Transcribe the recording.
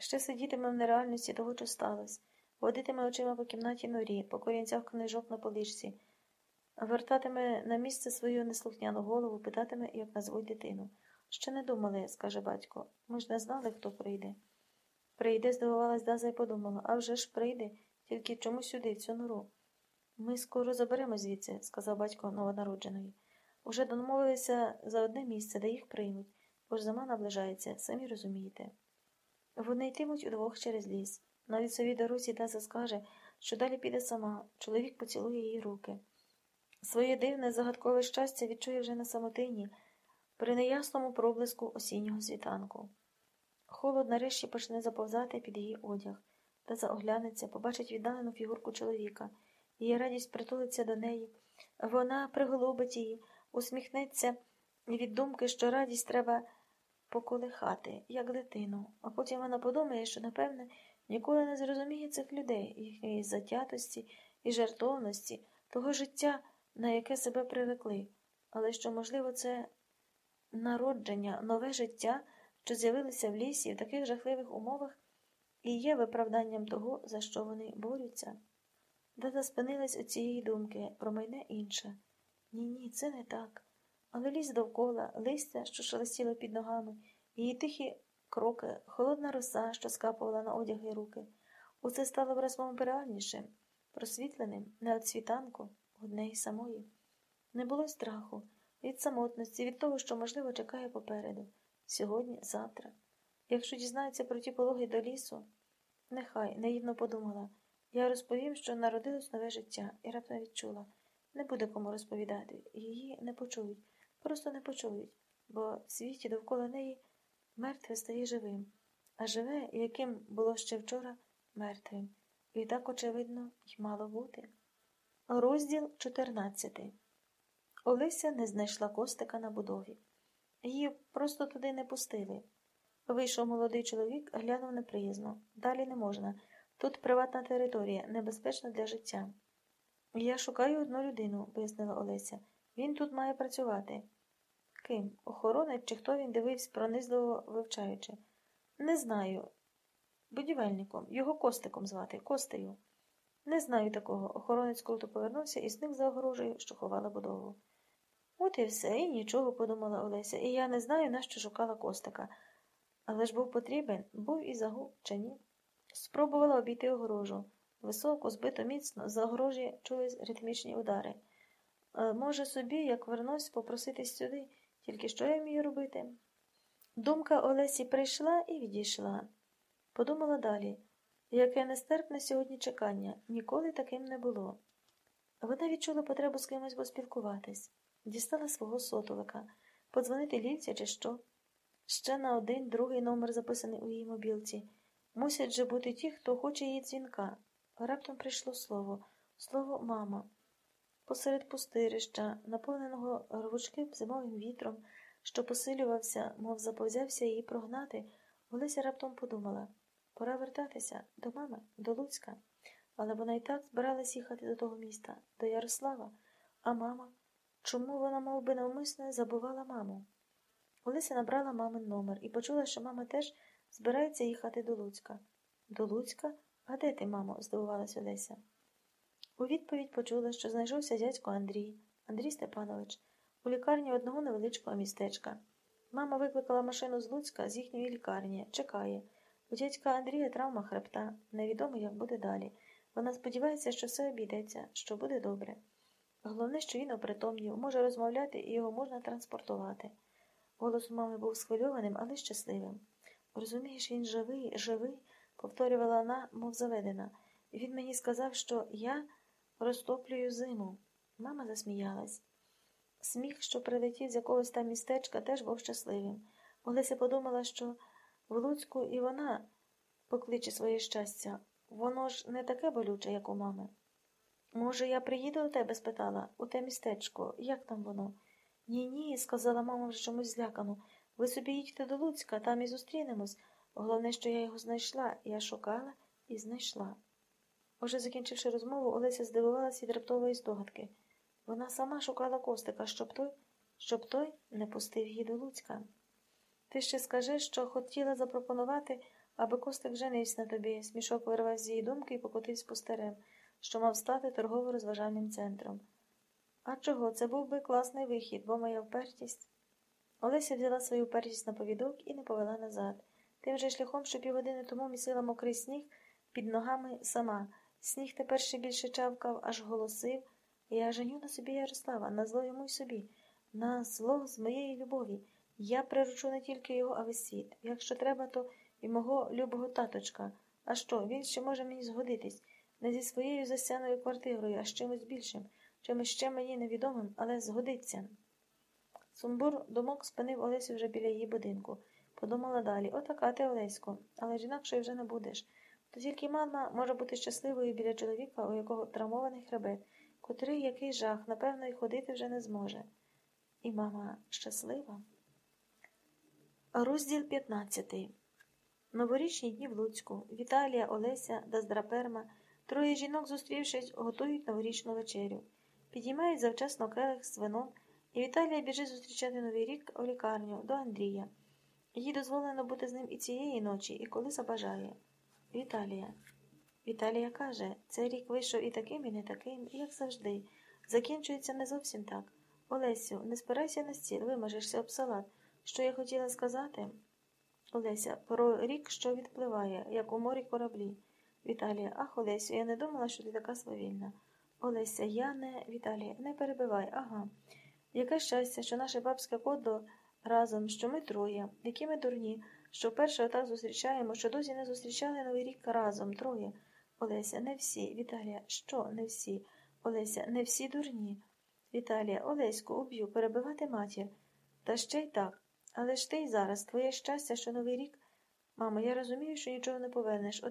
Ще сидітиме в нереальності того, що сталося, водитиме очима по кімнаті норі, по корінцях книжок на полишці, вертатиме на місце свою неслухняну голову, питатиме, як назвуть дитину. Ще не думали, скаже батько. Ми ж не знали, хто прийде. Прийде, здивувалась Даза і подумала, а вже ж прийде, тільки чому сюди, в цю нору? Ми скоро заберемо звідси, сказав батько новонародженої. Уже домовилися за одне місце, де їх приймуть, бо ж зима наближається, самі розумієте. Вони йтимуть удвох через ліс. На лісовій дорозі Даза скаже, що далі піде сама, чоловік поцілує її руки. Своє дивне загадкове щастя відчує вже на самотині, при неясному проблиску осіннього світанку. Холод нарешті почне заповзати під її одяг, Даза оглянеться, побачить віддалену фігурку чоловіка. Її радість притулиться до неї. Вона приголубить її, усміхнеться від думки, що радість треба поколихати, як дитину, а потім вона подумає, що, напевне, ніколи не зрозуміє цих людей, їхньої затятості і жертовності, того життя, на яке себе прирекли, але що, можливо, це народження, нове життя, що з'явилося в лісі в таких жахливих умовах, і є виправданням того, за що вони борються. Дада спинилась у цієї думки, промайне інше. Ні, ні, це не так. Але ліс довкола, листя, що шелестіло під ногами, її тихі кроки, холодна роса, що скапувала на одяг і руки. Усе стало враз реальнішим, просвітленим, не від світанку, од неї самої. Не було страху, від самотності, від того, що, можливо, чекає попереду, сьогодні, завтра. Якщо дізнається про ті пологи до лісу, нехай наївно подумала. Я розповім, що народилось нове життя, і раптом відчула. Не буде кому розповідати. Її не почують, просто не почують, бо в світі довкола неї мертве стає живим, а живе, яким було ще вчора, мертвим. І так, очевидно, й мало бути. Розділ 14 Олеся не знайшла костика на будові. Її просто туди не пустили. Вийшов молодий чоловік, глянув неприязно. Далі не можна. Тут приватна територія, небезпечна для життя. Я шукаю одну людину, пояснила Олеся. Він тут має працювати. Ким? Охоронець чи хто він дивився, пронизливо вивчаючи? Не знаю. Будівельником, його костиком звати, Костею. Не знаю такого. Охоронець круто повернувся і зник за огорожею, що ховала будову. От і все, і нічого, подумала Олеся, і я не знаю, на що шукала костика. Але ж був потрібен, був і загуб, чи ні? Спробувала обійти огорожу. Високо, збито міцно, за огорожі чулись ритмічні удари. А, може, собі, як вернусь, попроситись сюди, тільки що я вмію робити? Думка Олесі прийшла і відійшла. Подумала далі, яке нестерпне сьогодні чекання, ніколи таким не було. Вона відчула потребу з кимось поспілкуватись, дістала свого сотовика, подзвонити лільця чи що. Ще на один другий номер записаний у її мобілці. Мусять же бути ті, хто хоче її дзвінка. Раптом прийшло слово, слово мама. Посеред пустирища, наповненого рвучким зимовим вітром, що посилювався, мов заповзявся її прогнати, Олеся раптом подумала пора вертатися до мами, до Луцька. Але вона й так збиралась їхати до того міста, до Ярослава. А мама? Чому вона мов би, навмисне забувала маму? Олеся набрала мамин номер і почула, що мама теж збирається їхати до Луцька. До Луцька? А де ти, мамо? здивувалася Олеся. У відповідь почула, що знайшовся дядько Андрій, Андрій Степанович, у лікарні одного невеличкого містечка. Мама викликала машину з Луцька з їхньої лікарні, чекає. У дядька Андрія травма хребта, невідомо, як буде далі. Вона сподівається, що все обійдеться, що буде добре. Головне, що він опритомнів, може розмовляти і його можна транспортувати. Голос у мами був схвильованим, але щасливим. Розумієш, він живий, живий, повторювала вона, мов заведена. Він мені сказав, що я розтоплюю зиму. Мама засміялась. Сміх, що прилетів з якогось там містечка, теж був щасливим. Олеся подумала, що в Луцьку і вона покличе своє щастя. Воно ж не таке болюче, як у мами. Може, я приїду до тебе? спитала, у те містечко. Як там воно? Ні, ні, сказала мама вже чомусь злякано. Ви собі їдьте до Луцька, там і зустрінемось. Головне, що я його знайшла, я шукала і знайшла. Уже закінчивши розмову, Олеся здивувалася від раптової здогадки. Вона сама шукала костика, щоб той, щоб той не пустив її до Луцька. Ти ще скажи, що хотіла запропонувати, аби Костик женився на тобі. Смішок вирвав з її думки і покотився по старем, що мав стати торгово-розважальним центром. А чого? Це був би класний вихід, бо моя впертість. Олеся взяла свою впертість на повідок і не повела назад. Тим же шляхом, що півгодини тому місила мокрий сніг під ногами сама. Сніг тепер ще більше чавкав, аж голосив. Я женю на собі Ярослава, на зло йому й собі, на зло з моєї любові. Я приручу не тільки його, а весь світ. Якщо треба, то і мого любого таточка. А що, він ще може мені згодитись, не зі своєю засяною квартирою, а з чимось більшим, чимось ще мені невідомим, але згодиться. Сумбур думок спинив Олесю вже біля її будинку. Подумала далі отака ти, Олесько, але ж інакше вже не будеш. То тільки мама може бути щасливою біля чоловіка, у якого травмований хребет, котрий який жах, напевно, і ходити вже не зможе. І мама щаслива. Розділ 15 Новорічні дні в Луцьку. Віталія, Олеся, Даздраперма. Троє жінок, зустрівшись, готують новорічну вечерю. Підіймають завчасно келих з вином, і Віталія біжить зустрічати новий рік у лікарню до Андрія. Їй дозволено бути з ним і цієї ночі, і коли забажає. Віталія. Віталія каже, цей рік вийшов і таким, і не таким, як завжди. Закінчується не зовсім так. Олесю, не спирайся на стіл, вимажешся об салат. Що я хотіла сказати? Олеся, про рік, що відпливає, як у морі кораблі. Віталія, ах, Олесю, я не думала, що ти така свавільна. Олеся, я не. Віталія, не перебивай, ага. Яке щастя, що наше бабське кодло разом, що ми троє, які ми дурні, що вперше отак зустрічаємо, що досі не зустрічали новий рік разом, троє. Олеся, не всі. Віталія, що не всі? Олеся, не всі дурні. Віталія, Олеську, уб'ю, перебивати матір. Та ще й так. Але ж ти й зараз, твоє щастя, що новий рік. Мамо, я розумію, що нічого не повернеш.